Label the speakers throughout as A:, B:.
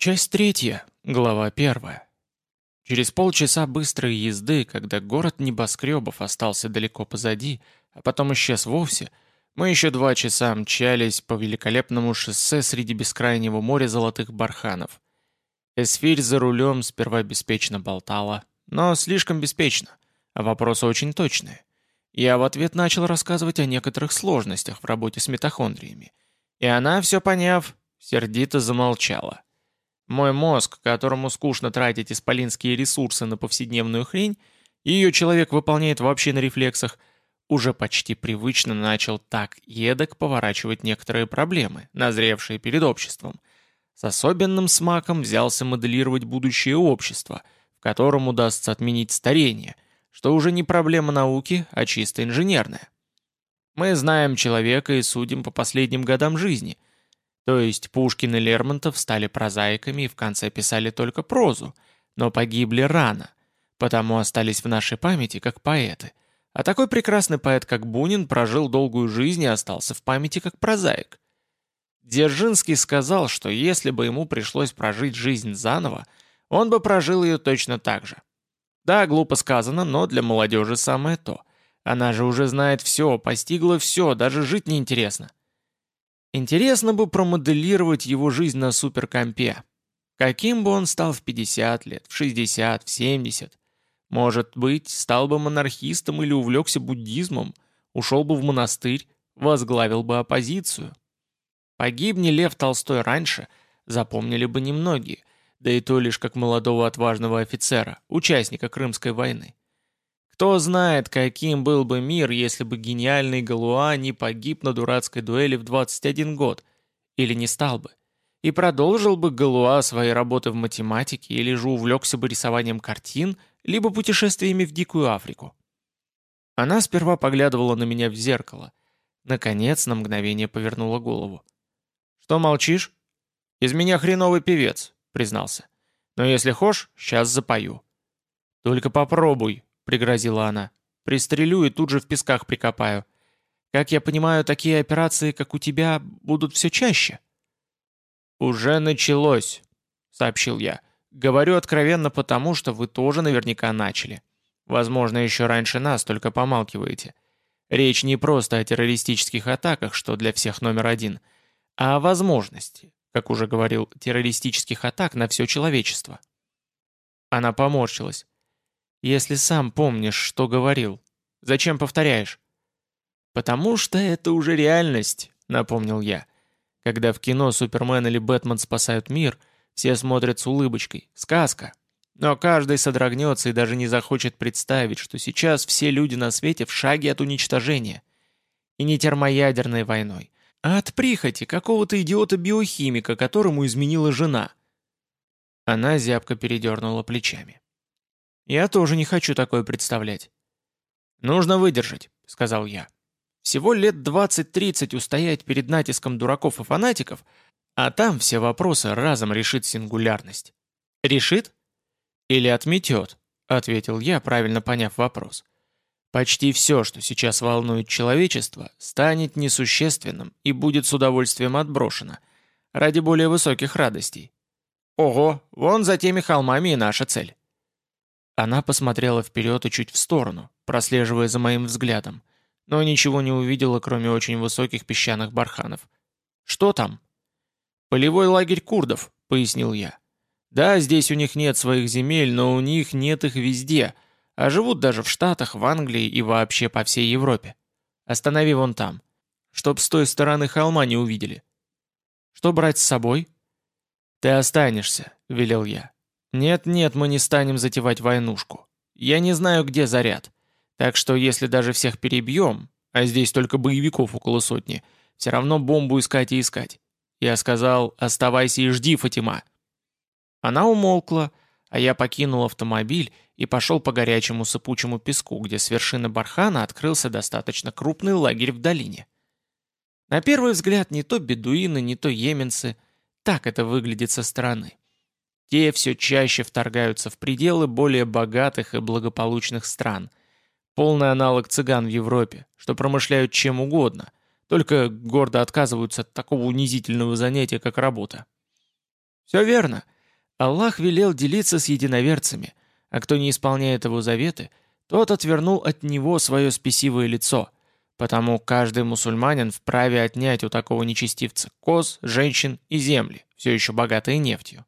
A: Часть третья, глава первая. Через полчаса быстрой езды, когда город небоскребов остался далеко позади, а потом исчез вовсе, мы еще два часа мчались по великолепному шоссе среди бескрайнего моря золотых барханов. Эсфирь за рулем сперва беспечно болтала, но слишком беспечно, а вопросы очень точные. Я в ответ начал рассказывать о некоторых сложностях в работе с митохондриями. И она, все поняв, сердито замолчала. Мой мозг, которому скучно тратить исполинские ресурсы на повседневную хрень, ее человек выполняет вообще на рефлексах, уже почти привычно начал так едок поворачивать некоторые проблемы, назревшие перед обществом. С особенным смаком взялся моделировать будущее общество, в котором удастся отменить старение, что уже не проблема науки, а чисто инженерная. Мы знаем человека и судим по последним годам жизни – то есть Пушкин и Лермонтов стали прозаиками и в конце писали только прозу, но погибли рано, потому остались в нашей памяти как поэты. А такой прекрасный поэт, как Бунин, прожил долгую жизнь и остался в памяти как прозаик. Дзержинский сказал, что если бы ему пришлось прожить жизнь заново, он бы прожил ее точно так же. Да, глупо сказано, но для молодежи самое то. Она же уже знает все, постигла все, даже жить неинтересно. Интересно бы промоделировать его жизнь на суперкомпе. Каким бы он стал в 50 лет, в 60, в 70? Может быть, стал бы монархистом или увлекся буддизмом, ушел бы в монастырь, возглавил бы оппозицию. Погибни Лев Толстой раньше, запомнили бы немногие, да и то лишь как молодого отважного офицера, участника Крымской войны. Кто знает, каким был бы мир, если бы гениальный Галуа не погиб на дурацкой дуэли в 21 год, или не стал бы. И продолжил бы Галуа свои работы в математике, или же увлекся бы рисованием картин, либо путешествиями в Дикую Африку. Она сперва поглядывала на меня в зеркало. Наконец, на мгновение повернула голову. «Что молчишь?» «Из меня хреновый певец», — признался. «Но если хошь, сейчас запою». «Только попробуй», пригрозила она. «Пристрелю и тут же в песках прикопаю. Как я понимаю, такие операции, как у тебя, будут все чаще?» «Уже началось», — сообщил я. «Говорю откровенно потому, что вы тоже наверняка начали. Возможно, еще раньше нас, только помалкиваете. Речь не просто о террористических атаках, что для всех номер один, а о возможности, как уже говорил, террористических атак на все человечество». Она поморщилась. Если сам помнишь, что говорил. Зачем повторяешь?» «Потому что это уже реальность», — напомнил я. «Когда в кино Супермен или Бэтмен спасают мир, все смотрят с улыбочкой. Сказка. Но каждый содрогнется и даже не захочет представить, что сейчас все люди на свете в шаге от уничтожения. И не термоядерной войной, а от прихоти какого-то идиота-биохимика, которому изменила жена». Она зябко передернула плечами. Я тоже не хочу такое представлять. «Нужно выдержать», — сказал я. «Всего лет 20-30 устоять перед натиском дураков и фанатиков, а там все вопросы разом решит сингулярность». «Решит?» «Или отметет», — ответил я, правильно поняв вопрос. «Почти все, что сейчас волнует человечество, станет несущественным и будет с удовольствием отброшено, ради более высоких радостей. Ого, вон за теми холмами и наша цель». Она посмотрела вперед и чуть в сторону, прослеживая за моим взглядом, но ничего не увидела, кроме очень высоких песчаных барханов. «Что там?» «Полевой лагерь курдов», — пояснил я. «Да, здесь у них нет своих земель, но у них нет их везде, а живут даже в Штатах, в Англии и вообще по всей Европе. Останови вон там, чтоб с той стороны холма не увидели». «Что брать с собой?» «Ты останешься», — велел я. «Нет-нет, мы не станем затевать войнушку. Я не знаю, где заряд. Так что если даже всех перебьем, а здесь только боевиков около сотни, все равно бомбу искать и искать. Я сказал, оставайся и жди, Фатима». Она умолкла, а я покинул автомобиль и пошел по горячему сыпучему песку, где с вершины бархана открылся достаточно крупный лагерь в долине. На первый взгляд не то бедуины, не то йеменцы. Так это выглядит со стороны. Те все чаще вторгаются в пределы более богатых и благополучных стран. Полный аналог цыган в Европе, что промышляют чем угодно, только гордо отказываются от такого унизительного занятия, как работа. Все верно. Аллах велел делиться с единоверцами, а кто не исполняет его заветы, тот отвернул от него свое спесивое лицо, потому каждый мусульманин вправе отнять у такого нечестивца коз, женщин и земли, все еще богатые нефтью.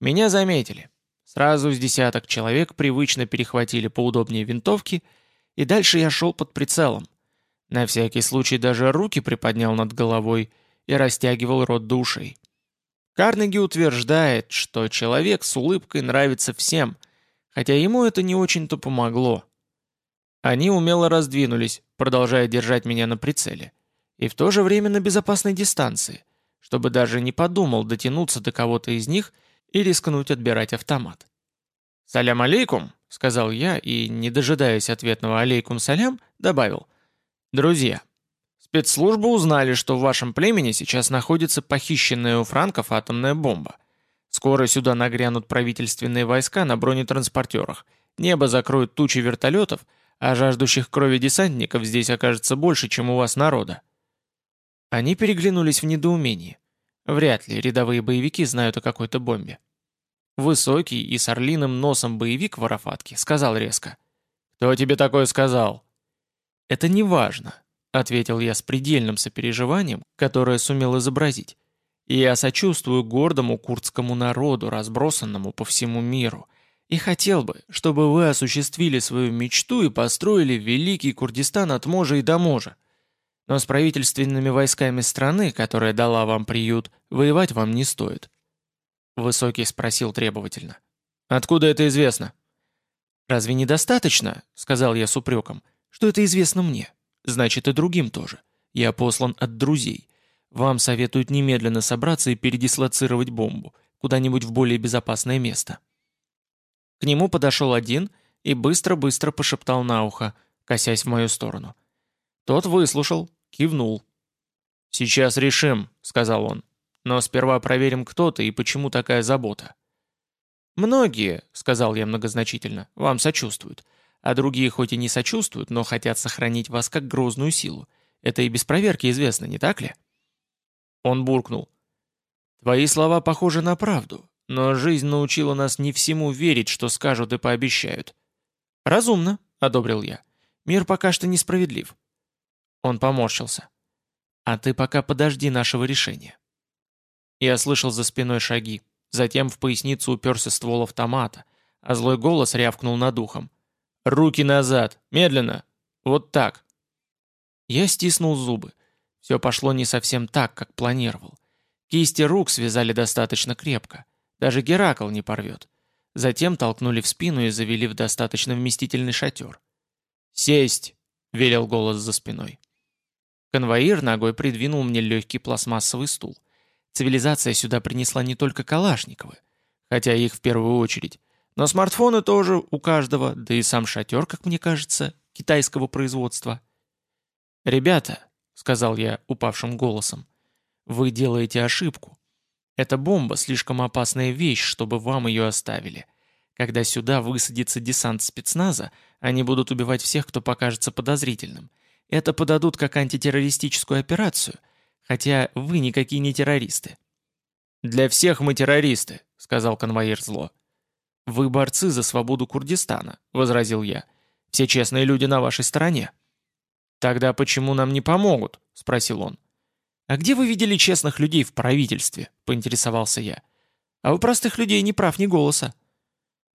A: Меня заметили. Сразу с десяток человек привычно перехватили поудобнее винтовки, и дальше я шел под прицелом. На всякий случай даже руки приподнял над головой и растягивал рот до ушей. Карнеги утверждает, что человек с улыбкой нравится всем, хотя ему это не очень-то помогло. Они умело раздвинулись, продолжая держать меня на прицеле, и в то же время на безопасной дистанции, чтобы даже не подумал дотянуться до кого-то из них и рискнуть отбирать автомат. «Салям алейкум», — сказал я, и, не дожидаясь ответного «алейкум салям», добавил. «Друзья, спецслужбы узнали, что в вашем племени сейчас находится похищенная у франков атомная бомба. Скоро сюда нагрянут правительственные войска на бронетранспортерах, небо закроют тучи вертолетов — а жаждущих крови десантников здесь окажется больше, чем у вас народа». Они переглянулись в недоумении. Вряд ли рядовые боевики знают о какой-то бомбе. Высокий и с орлиным носом боевик в Арафатке сказал резко. «Кто тебе такое сказал?» «Это не важно», — ответил я с предельным сопереживанием, которое сумел изобразить. «И я сочувствую гордому курдскому народу, разбросанному по всему миру, и хотел бы, чтобы вы осуществили свою мечту и построили великий Курдистан от можа и до можа. Но с правительственными войсками страны, которая дала вам приют, воевать вам не стоит». Высокий спросил требовательно. «Откуда это известно?» «Разве недостаточно, — сказал я с упреком, — что это известно мне? Значит, и другим тоже. Я послан от друзей. Вам советуют немедленно собраться и передислоцировать бомбу куда-нибудь в более безопасное место». К нему подошел один и быстро-быстро пошептал на ухо, косясь в мою сторону. Тот выслушал, кивнул. «Сейчас решим», — сказал он. «Но сперва проверим, кто ты и почему такая забота». «Многие», — сказал я многозначительно, — «вам сочувствуют. А другие хоть и не сочувствуют, но хотят сохранить вас как грозную силу. Это и без проверки известно, не так ли?» Он буркнул. «Твои слова похожи на правду. Но жизнь научила нас не всему верить, что скажут и пообещают. «Разумно», — одобрил я. «Мир пока что несправедлив». Он поморщился. «А ты пока подожди нашего решения». Я слышал за спиной шаги. Затем в поясницу уперся ствол автомата, а злой голос рявкнул над ухом. «Руки назад! Медленно! Вот так!» Я стиснул зубы. Все пошло не совсем так, как планировал. Кисти рук связали достаточно крепко. Даже Геракл не порвет. Затем толкнули в спину и завели в достаточно вместительный шатер. «Сесть!» — велел голос за спиной. Конвоир ногой придвинул мне легкий пластмассовый стул. Цивилизация сюда принесла не только Калашниковы, хотя их в первую очередь, но смартфоны тоже у каждого, да и сам шатер, как мне кажется, китайского производства. «Ребята», — сказал я упавшим голосом, — «вы делаете ошибку. Эта бомба слишком опасная вещь, чтобы вам ее оставили. Когда сюда высадится десант спецназа, они будут убивать всех, кто покажется подозрительным. Это подадут как антитеррористическую операцию, хотя вы никакие не террористы». «Для всех мы террористы», — сказал конвоир зло. «Вы борцы за свободу Курдистана», — возразил я. «Все честные люди на вашей стороне». «Тогда почему нам не помогут?» — спросил он. «А где вы видели честных людей в правительстве?» — поинтересовался я. «А у простых людей ни прав, ни голоса».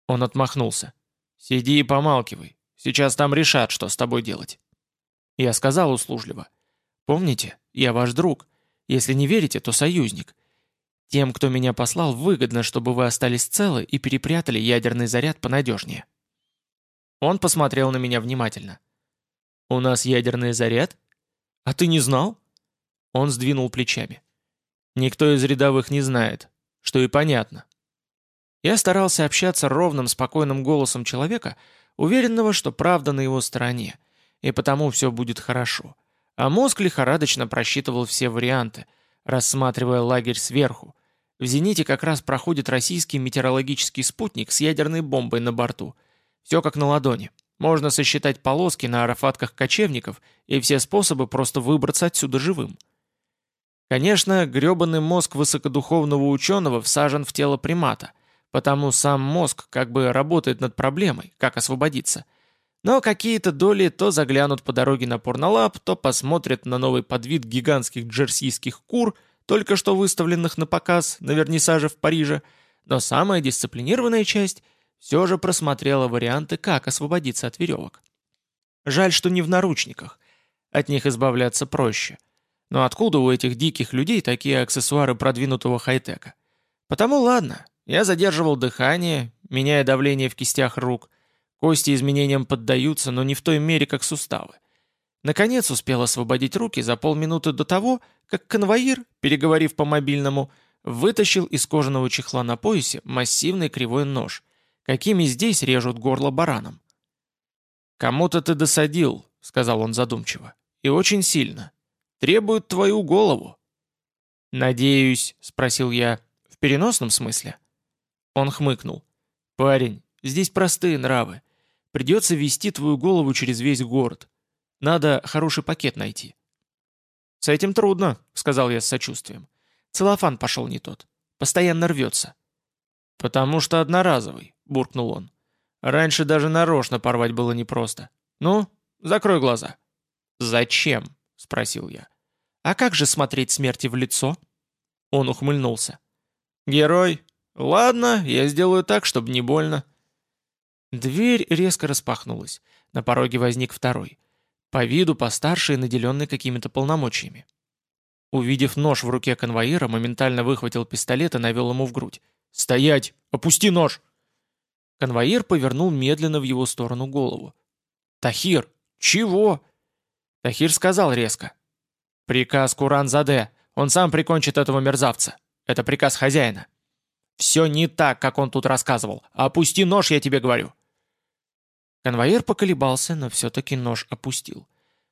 A: Он отмахнулся. «Сиди и помалкивай. Сейчас там решат, что с тобой делать». Я сказал услужливо. «Помните, я ваш друг. Если не верите, то союзник. Тем, кто меня послал, выгодно, чтобы вы остались целы и перепрятали ядерный заряд понадежнее». Он посмотрел на меня внимательно. «У нас ядерный заряд? А ты не знал?» Он сдвинул плечами. Никто из рядовых не знает, что и понятно. Я старался общаться ровным, спокойным голосом человека, уверенного, что правда на его стороне, и потому все будет хорошо. А мозг лихорадочно просчитывал все варианты, рассматривая лагерь сверху. В «Зените» как раз проходит российский метеорологический спутник с ядерной бомбой на борту. Все как на ладони. Можно сосчитать полоски на арафатках кочевников и все способы просто выбраться отсюда живым. Конечно, грёбаный мозг высокодуховного ученого всажен в тело примата, потому сам мозг как бы работает над проблемой, как освободиться. Но какие-то доли то заглянут по дороге на порнолаб, то посмотрят на новый подвид гигантских джерсийских кур, только что выставленных на показ на вернисаже в Париже, но самая дисциплинированная часть все же просмотрела варианты, как освободиться от веревок. Жаль, что не в наручниках. От них избавляться проще. Но откуда у этих диких людей такие аксессуары продвинутого хай-тека? Потому ладно, я задерживал дыхание, меняя давление в кистях рук. Кости изменениям поддаются, но не в той мере, как суставы. Наконец успел освободить руки за полминуты до того, как конвоир, переговорив по мобильному, вытащил из кожаного чехла на поясе массивный кривой нож, какими здесь режут горло баранам. «Кому-то ты досадил», — сказал он задумчиво, — «и очень сильно. Требуют твою голову». «Надеюсь», — спросил я, — «в переносном смысле?» Он хмыкнул. «Парень, здесь простые нравы. Придется вести твою голову через весь город. Надо хороший пакет найти». «С этим трудно», — сказал я с сочувствием. «Целлофан пошел не тот. Постоянно рвется». «Потому что одноразовый», — буркнул он. «Раньше даже нарочно порвать было непросто. Ну, закрой глаза». «Зачем?» — спросил я. «А как же смотреть смерти в лицо?» Он ухмыльнулся. «Герой, ладно, я сделаю так, чтобы не больно». Дверь резко распахнулась. На пороге возник второй. По виду постарше и наделенный какими-то полномочиями. Увидев нож в руке конвоира, моментально выхватил пистолет и навел ему в грудь. «Стоять! Опусти нож!» Конвоир повернул медленно в его сторону голову. «Тахир! Чего?» Тахир сказал резко. «Приказ Куран-Заде. Он сам прикончит этого мерзавца. Это приказ хозяина». «Все не так, как он тут рассказывал. Опусти нож, я тебе говорю». Конвоир поколебался, но все-таки нож опустил.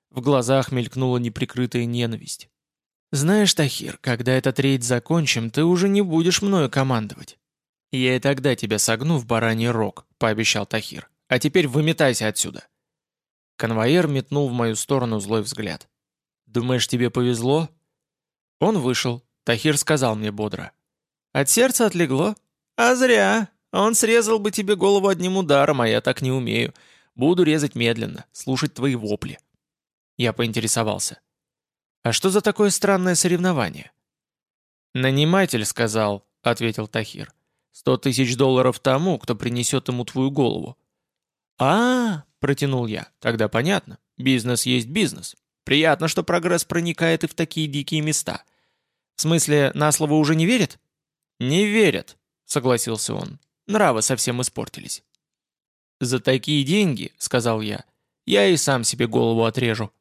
A: В глазах мелькнула неприкрытая ненависть. «Знаешь, Тахир, когда этот рейд закончим, ты уже не будешь мною командовать». «Я и тогда тебя согну в бараний рог», — пообещал Тахир. «А теперь выметайся отсюда». Конвоир метнул в мою сторону злой взгляд. «Думаешь, тебе повезло?» Он вышел. Тахир сказал мне бодро. «От сердца отлегло? А зря. Он срезал бы тебе голову одним ударом, а я так не умею. Буду резать медленно, слушать твои вопли». Я поинтересовался. «А что за такое странное соревнование?» «Наниматель сказал», — ответил Тахир. «Сто тысяч долларов тому, кто принесет ему твою голову». «А, -а, -а протянул я, — тогда понятно. Бизнес есть бизнес. Приятно, что прогресс проникает и в такие дикие места. В смысле, на слово уже не верят?» «Не верят», — согласился он. «Нравы совсем испортились». «За такие деньги», — сказал я, — «я и сам себе голову отрежу».